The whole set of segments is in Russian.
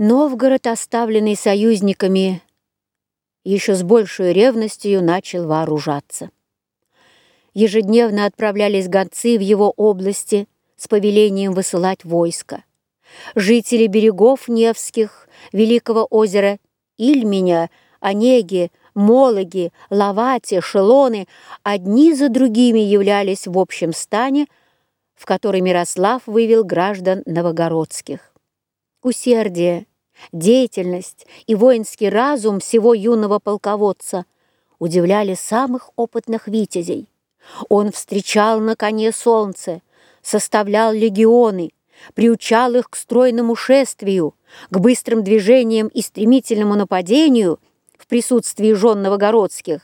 Новгород, оставленный союзниками, еще с большей ревностью начал вооружаться. Ежедневно отправлялись гонцы в его области с повелением высылать войско. Жители берегов Невских, Великого озера Ильменя, Онеги, Мологи, Лавати, Шелоны одни за другими являлись в общем стане, в который Мирослав вывел граждан новогородских. Усердие, деятельность и воинский разум всего юного полководца удивляли самых опытных витязей. Он встречал на коне солнце, составлял легионы, приучал их к стройному шествию, к быстрым движениям и стремительному нападению в присутствии жен новогородских,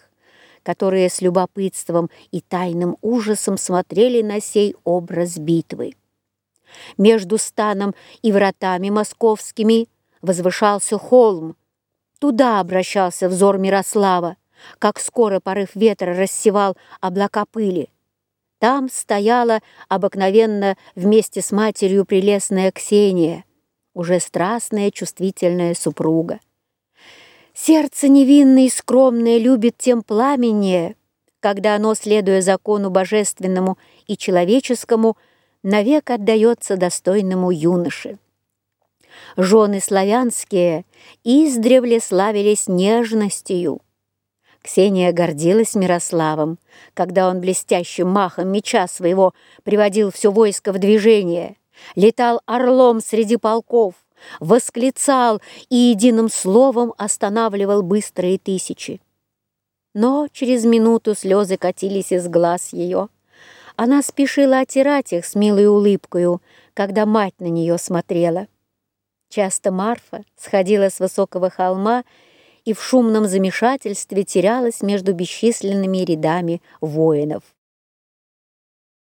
которые с любопытством и тайным ужасом смотрели на сей образ битвы. Между станом и вратами московскими возвышался холм. Туда обращался взор Мирослава, как скоро порыв ветра рассевал облака пыли. Там стояла обыкновенно вместе с матерью прелестная Ксения, уже страстная чувствительная супруга. Сердце невинное и скромное любит тем пламеннее, когда оно, следуя закону божественному и человеческому, навек отдается достойному юноше. Жены славянские издревле славились нежностью. Ксения гордилась Мирославом, когда он блестящим махом меча своего приводил все войско в движение, летал орлом среди полков, восклицал и единым словом останавливал быстрые тысячи. Но через минуту слезы катились из глаз ее. Она спешила отирать их с милой улыбкою, когда мать на нее смотрела. Часто Марфа сходила с высокого холма и в шумном замешательстве терялась между бесчисленными рядами воинов.